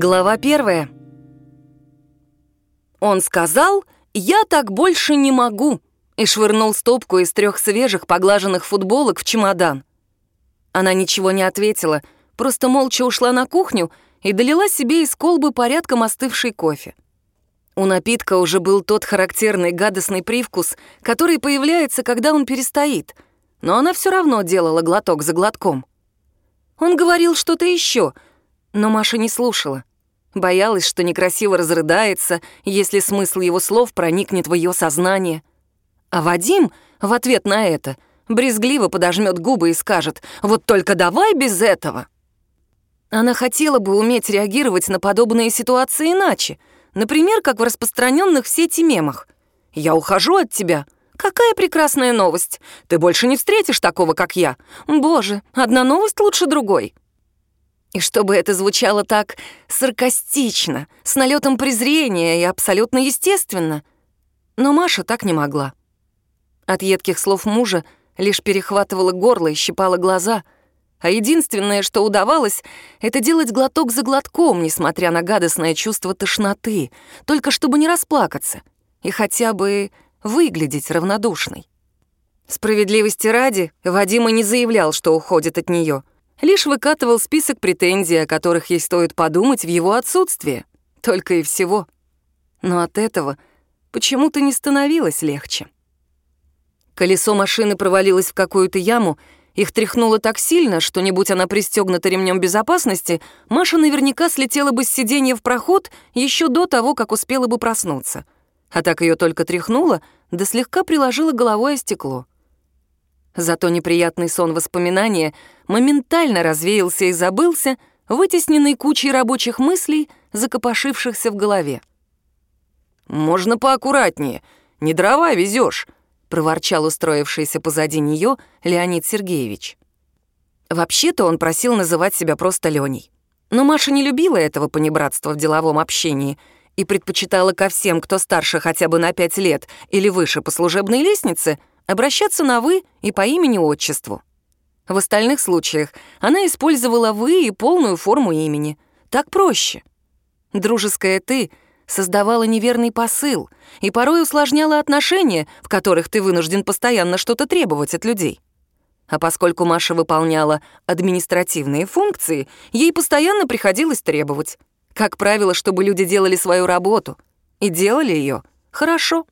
Глава первая. Он сказал, «Я так больше не могу», и швырнул стопку из трех свежих поглаженных футболок в чемодан. Она ничего не ответила, просто молча ушла на кухню и долила себе из колбы порядком остывший кофе. У напитка уже был тот характерный гадостный привкус, который появляется, когда он перестоит, но она все равно делала глоток за глотком. Он говорил что-то еще — но Маша не слушала. Боялась, что некрасиво разрыдается, если смысл его слов проникнет в ее сознание. А Вадим в ответ на это брезгливо подожмет губы и скажет «Вот только давай без этого!» Она хотела бы уметь реагировать на подобные ситуации иначе, например, как в распространенных в сети мемах. «Я ухожу от тебя», Какая прекрасная новость! Ты больше не встретишь такого, как я. Боже, одна новость лучше другой. И чтобы это звучало так саркастично, с налетом презрения и абсолютно естественно. Но Маша так не могла. От едких слов мужа лишь перехватывала горло и щипала глаза, а единственное, что удавалось, это делать глоток за глотком, несмотря на гадостное чувство тошноты, только чтобы не расплакаться и хотя бы выглядеть равнодушной. Справедливости ради, Вадима не заявлял, что уходит от нее — лишь выкатывал список претензий, о которых ей стоит подумать в его отсутствие. Только и всего. Но от этого почему-то не становилось легче. Колесо машины провалилось в какую-то яму, их тряхнуло так сильно, что, не будь она пристегнута ремнем безопасности, Маша наверняка слетела бы с сиденья в проход еще до того, как успела бы проснуться. А так ее только тряхнуло, да слегка приложила головой о стекло. Зато неприятный сон воспоминания моментально развеялся и забылся, вытесненный кучей рабочих мыслей, закопошившихся в голове. «Можно поаккуратнее, не дрова везешь, проворчал устроившийся позади нее Леонид Сергеевич. Вообще-то он просил называть себя просто Леней. Но Маша не любила этого понебратства в деловом общении и предпочитала ко всем, кто старше хотя бы на пять лет или выше по служебной лестнице, обращаться на «вы» и по имени-отчеству. В остальных случаях она использовала «вы» и полную форму имени. Так проще. Дружеское «ты» создавало неверный посыл и порой усложняло отношения, в которых ты вынужден постоянно что-то требовать от людей. А поскольку Маша выполняла административные функции, ей постоянно приходилось требовать. Как правило, чтобы люди делали свою работу. И делали ее хорошо.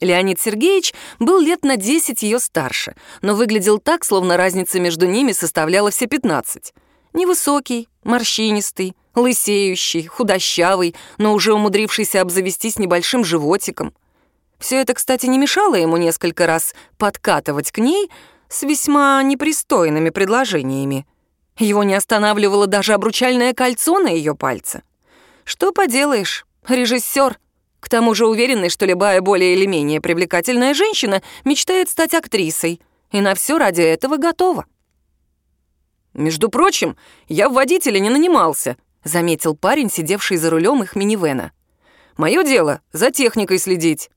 Леонид Сергеевич был лет на 10 ее старше, но выглядел так, словно разница между ними составляла все 15. Невысокий, морщинистый, лысеющий, худощавый, но уже умудрившийся обзавестись небольшим животиком. Все это, кстати, не мешало ему несколько раз подкатывать к ней с весьма непристойными предложениями. Его не останавливало даже обручальное кольцо на ее пальце. Что поделаешь, режиссер — к тому же уверенный, что любая более или менее привлекательная женщина мечтает стать актрисой, и на все ради этого готова. «Между прочим, я в водителя не нанимался», — заметил парень, сидевший за рулем их минивэна. «Мое дело — за техникой следить».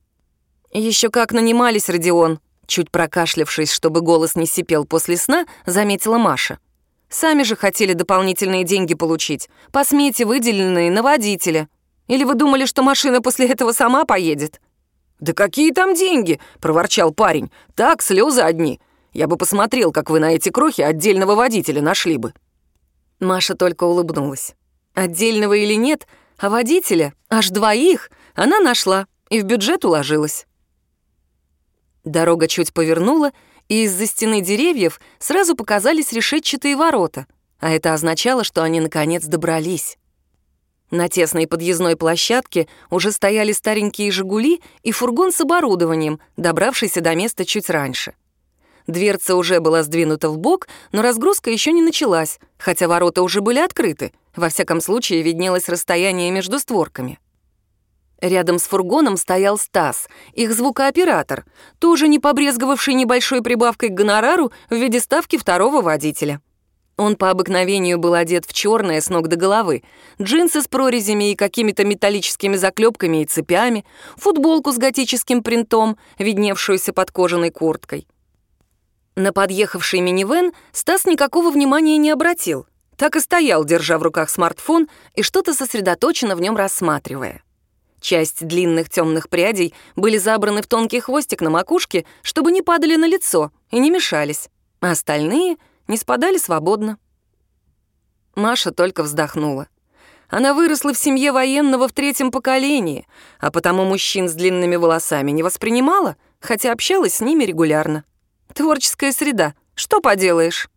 Еще как нанимались, Родион», — чуть прокашлявшись, чтобы голос не сипел после сна, заметила Маша. «Сами же хотели дополнительные деньги получить, по смете выделенные на водителя. Или вы думали, что машина после этого сама поедет?» «Да какие там деньги?» — проворчал парень. «Так, слезы одни. Я бы посмотрел, как вы на эти крохи отдельного водителя нашли бы». Маша только улыбнулась. Отдельного или нет, а водителя, аж двоих, она нашла и в бюджет уложилась. Дорога чуть повернула, и из-за стены деревьев сразу показались решетчатые ворота, а это означало, что они наконец добрались. На тесной подъездной площадке уже стояли старенькие «Жигули» и фургон с оборудованием, добравшийся до места чуть раньше. Дверца уже была сдвинута в бок, но разгрузка еще не началась, хотя ворота уже были открыты. Во всяком случае, виднелось расстояние между створками. Рядом с фургоном стоял Стас, их звукооператор, тоже не побрезговавший небольшой прибавкой к гонорару в виде ставки второго водителя. Он по обыкновению был одет в черное с ног до головы, джинсы с прорезями и какими-то металлическими заклепками и цепями, футболку с готическим принтом, видневшуюся под кожаной курткой. На подъехавший минивэн Стас никакого внимания не обратил, так и стоял, держа в руках смартфон и что-то сосредоточенно в нем рассматривая. Часть длинных темных прядей были забраны в тонкий хвостик на макушке, чтобы не падали на лицо и не мешались, а остальные не спадали свободно. Маша только вздохнула. Она выросла в семье военного в третьем поколении, а потому мужчин с длинными волосами не воспринимала, хотя общалась с ними регулярно. Творческая среда, что поделаешь?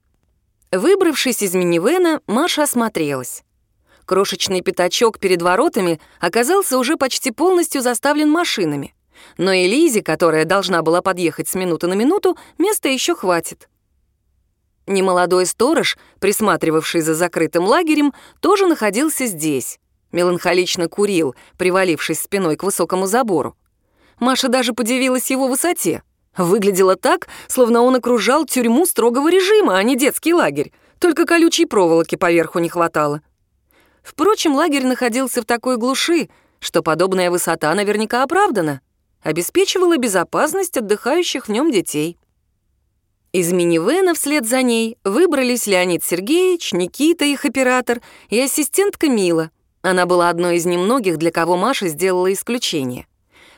Выбравшись из минивэна, Маша осмотрелась. Крошечный пятачок перед воротами оказался уже почти полностью заставлен машинами. Но и Лизе, которая должна была подъехать с минуты на минуту, места еще хватит. Немолодой сторож, присматривавший за закрытым лагерем, тоже находился здесь. Меланхолично курил, привалившись спиной к высокому забору. Маша даже подивилась его высоте. Выглядело так, словно он окружал тюрьму строгого режима, а не детский лагерь. Только колючей проволоки поверху не хватало. Впрочем, лагерь находился в такой глуши, что подобная высота наверняка оправдана, обеспечивала безопасность отдыхающих в нем детей. Из минивэна вслед за ней выбрались Леонид Сергеевич, Никита, их оператор, и ассистентка Мила. Она была одной из немногих, для кого Маша сделала исключение.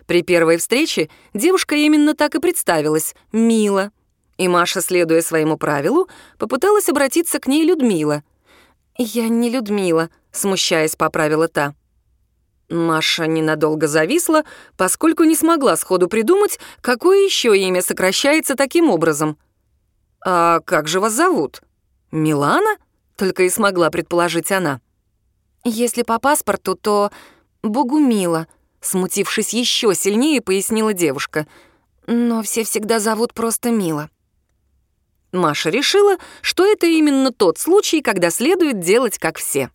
При первой встрече девушка именно так и представилась — Мила. И Маша, следуя своему правилу, попыталась обратиться к ней Людмила. «Я не Людмила», смущаясь, поправила та. Маша ненадолго зависла, поскольку не смогла сходу придумать, какое еще имя сокращается таким образом. «А как же вас зовут? Милана?» — только и смогла предположить она. «Если по паспорту, то Богумила», — смутившись еще сильнее, пояснила девушка. «Но все всегда зовут просто Мила». Маша решила, что это именно тот случай, когда следует делать как все.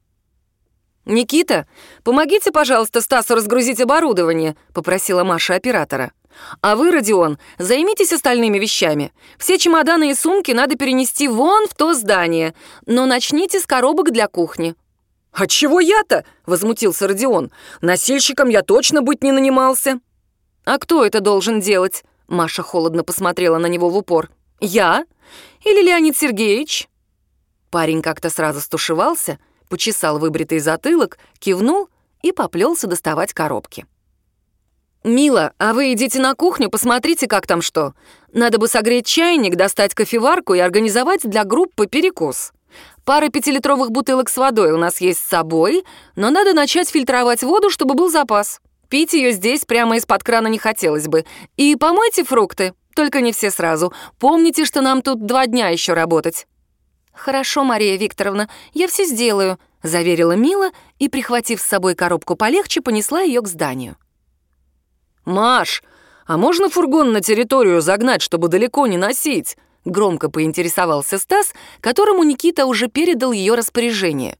«Никита, помогите, пожалуйста, Стасу разгрузить оборудование», — попросила Маша оператора. «А вы, Родион, займитесь остальными вещами. Все чемоданы и сумки надо перенести вон в то здание, но начните с коробок для кухни». «А чего я-то?» — возмутился Родион. «Носильщиком я точно быть не нанимался». «А кто это должен делать?» Маша холодно посмотрела на него в упор. «Я? Или Леонид Сергеевич?» Парень как-то сразу стушевался — почесал выбритый затылок, кивнул и поплелся доставать коробки. «Мила, а вы идите на кухню, посмотрите, как там что. Надо бы согреть чайник, достать кофеварку и организовать для группы перекус. Пара пятилитровых бутылок с водой у нас есть с собой, но надо начать фильтровать воду, чтобы был запас. Пить ее здесь прямо из-под крана не хотелось бы. И помойте фрукты, только не все сразу. Помните, что нам тут два дня еще работать». «Хорошо, Мария Викторовна, я все сделаю», — заверила Мила и, прихватив с собой коробку полегче, понесла ее к зданию. «Маш, а можно фургон на территорию загнать, чтобы далеко не носить?» Громко поинтересовался Стас, которому Никита уже передал ее распоряжение.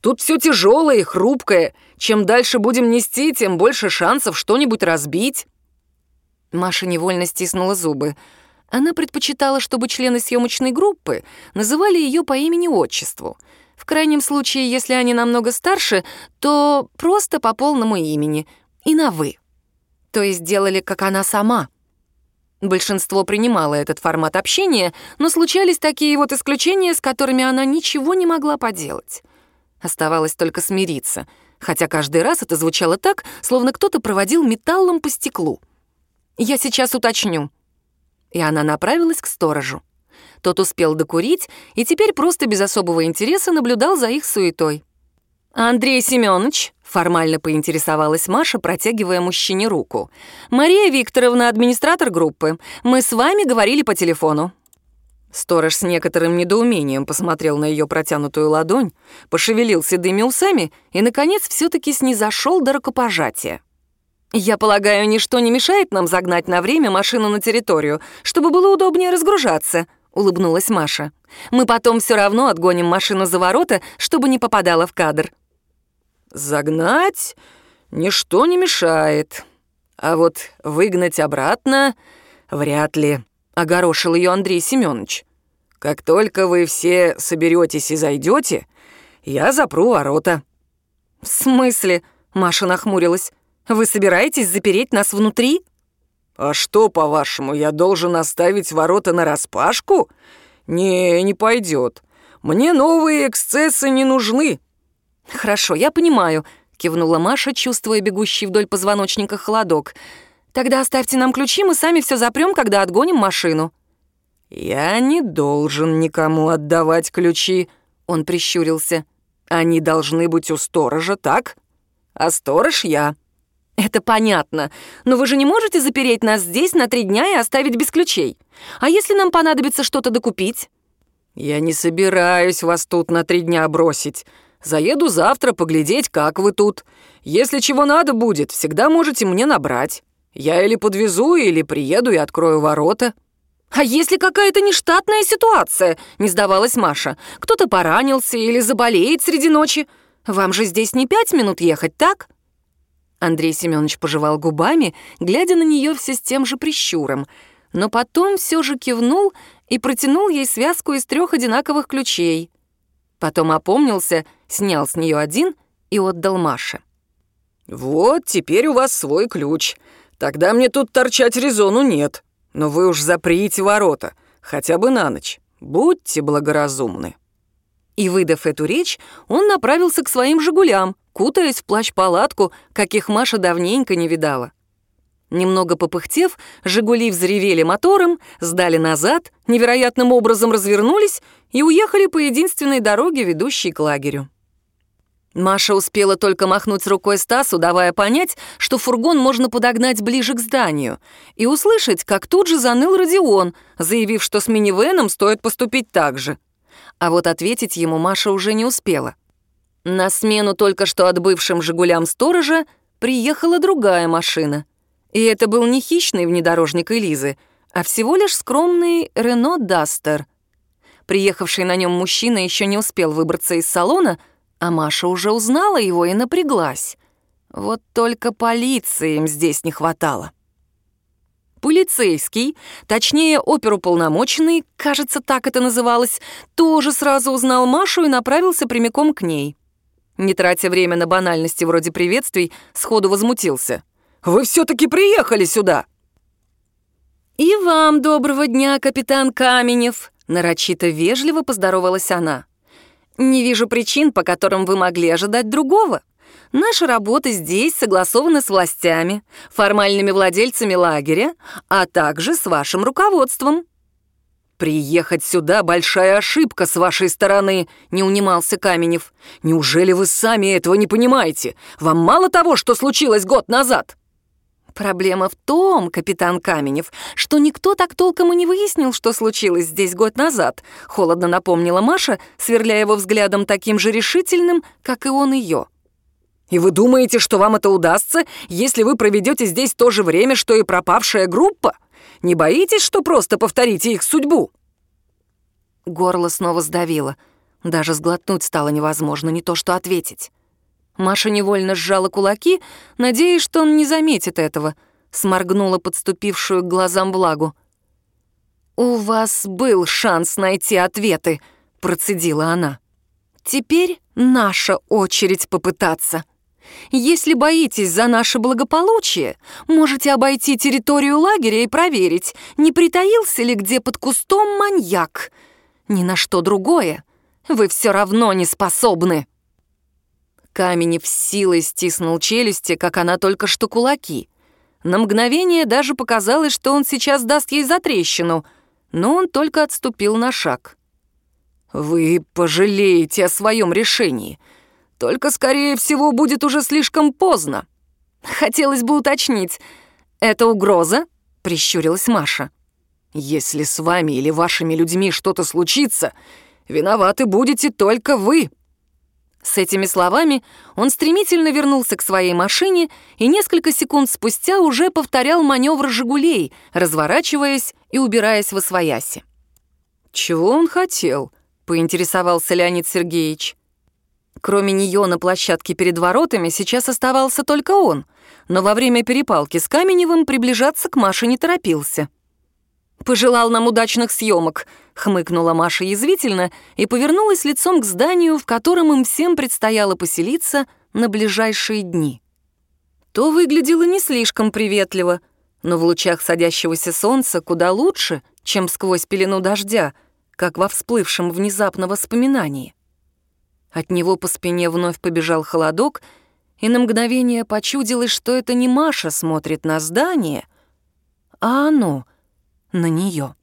«Тут все тяжелое и хрупкое. Чем дальше будем нести, тем больше шансов что-нибудь разбить». Маша невольно стиснула зубы. Она предпочитала, чтобы члены съемочной группы называли ее по имени-отчеству. В крайнем случае, если они намного старше, то просто по полному имени и на «вы». То есть делали, как она сама. Большинство принимало этот формат общения, но случались такие вот исключения, с которыми она ничего не могла поделать. Оставалось только смириться, хотя каждый раз это звучало так, словно кто-то проводил металлом по стеклу. «Я сейчас уточню», и она направилась к сторожу. Тот успел докурить и теперь просто без особого интереса наблюдал за их суетой. «Андрей Семенович», — формально поинтересовалась Маша, протягивая мужчине руку. «Мария Викторовна, администратор группы. Мы с вами говорили по телефону». Сторож с некоторым недоумением посмотрел на ее протянутую ладонь, пошевелил седыми усами и, наконец, все таки снизошел до рукопожатия. «Я полагаю, ничто не мешает нам загнать на время машину на территорию, чтобы было удобнее разгружаться», — улыбнулась Маша. «Мы потом все равно отгоним машину за ворота, чтобы не попадала в кадр». «Загнать ничто не мешает, а вот выгнать обратно вряд ли», — огорошил ее Андрей Семенович. «Как только вы все соберетесь и зайдете, я запру ворота». «В смысле?» — Маша нахмурилась. Вы собираетесь запереть нас внутри?» «А что, по-вашему, я должен оставить ворота нараспашку? Не, не пойдет. Мне новые эксцессы не нужны». «Хорошо, я понимаю», — кивнула Маша, чувствуя бегущий вдоль позвоночника холодок. «Тогда оставьте нам ключи, мы сами все запрем, когда отгоним машину». «Я не должен никому отдавать ключи», — он прищурился. «Они должны быть у сторожа, так? А сторож я». «Это понятно, но вы же не можете запереть нас здесь на три дня и оставить без ключей. А если нам понадобится что-то докупить?» «Я не собираюсь вас тут на три дня бросить. Заеду завтра поглядеть, как вы тут. Если чего надо будет, всегда можете мне набрать. Я или подвезу, или приеду и открою ворота». «А если какая-то нештатная ситуация?» — не сдавалась Маша. «Кто-то поранился или заболеет среди ночи? Вам же здесь не пять минут ехать, так?» Андрей Семенович пожевал губами, глядя на нее все с тем же прищуром, но потом все же кивнул и протянул ей связку из трех одинаковых ключей. Потом опомнился, снял с нее один и отдал Маше. «Вот, теперь у вас свой ключ. Тогда мне тут торчать резону нет. Но вы уж заприте ворота, хотя бы на ночь. Будьте благоразумны». И, выдав эту речь, он направился к своим «Жигулям», кутаясь в плащ-палатку, каких Маша давненько не видала. Немного попыхтев, «Жигули» взревели мотором, сдали назад, невероятным образом развернулись и уехали по единственной дороге, ведущей к лагерю. Маша успела только махнуть рукой Стасу, давая понять, что фургон можно подогнать ближе к зданию, и услышать, как тут же заныл Родион, заявив, что с минивеном стоит поступить так же. А вот ответить ему Маша уже не успела. На смену только что отбывшим «Жигулям» сторожа приехала другая машина. И это был не хищный внедорожник Элизы, а всего лишь скромный «Рено Дастер». Приехавший на нем мужчина еще не успел выбраться из салона, а Маша уже узнала его и напряглась. Вот только полиции им здесь не хватало. Полицейский, точнее, оперуполномоченный, кажется, так это называлось, тоже сразу узнал Машу и направился прямиком к ней. Не тратя время на банальности вроде приветствий, сходу возмутился. «Вы все-таки приехали сюда!» «И вам доброго дня, капитан Каменев!» Нарочито вежливо поздоровалась она. «Не вижу причин, по которым вы могли ожидать другого. Наша работа здесь согласована с властями, формальными владельцами лагеря, а также с вашим руководством». «Приехать сюда — большая ошибка с вашей стороны», — не унимался Каменев. «Неужели вы сами этого не понимаете? Вам мало того, что случилось год назад?» «Проблема в том, капитан Каменев, что никто так толком и не выяснил, что случилось здесь год назад», — холодно напомнила Маша, сверляя его взглядом таким же решительным, как и он ее. И вы думаете, что вам это удастся, если вы проведете здесь то же время, что и пропавшая группа? Не боитесь, что просто повторите их судьбу?» Горло снова сдавило. Даже сглотнуть стало невозможно, не то что ответить. Маша невольно сжала кулаки, надеясь, что он не заметит этого, сморгнула подступившую к глазам влагу. «У вас был шанс найти ответы», — процедила она. «Теперь наша очередь попытаться». Если боитесь за наше благополучие, можете обойти территорию лагеря и проверить, не притаился ли где под кустом маньяк. Ни на что другое вы все равно не способны». Каменев силой стиснул челюсти, как она только что кулаки. На мгновение даже показалось, что он сейчас даст ей затрещину, но он только отступил на шаг. «Вы пожалеете о своем решении», только, скорее всего, будет уже слишком поздно. Хотелось бы уточнить, это угроза? Прищурилась Маша. Если с вами или вашими людьми что-то случится, виноваты будете только вы. С этими словами он стремительно вернулся к своей машине и несколько секунд спустя уже повторял маневр «Жигулей», разворачиваясь и убираясь во свояси. «Чего он хотел?» — поинтересовался Леонид Сергеевич. Кроме нее на площадке перед воротами сейчас оставался только он, но во время перепалки с Каменевым приближаться к Маше не торопился. «Пожелал нам удачных съемок», — хмыкнула Маша язвительно и повернулась лицом к зданию, в котором им всем предстояло поселиться на ближайшие дни. То выглядело не слишком приветливо, но в лучах садящегося солнца куда лучше, чем сквозь пелену дождя, как во всплывшем внезапно воспоминании. От него по спине вновь побежал холодок, и на мгновение почудилось, что это не Маша смотрит на здание, а оно на нее.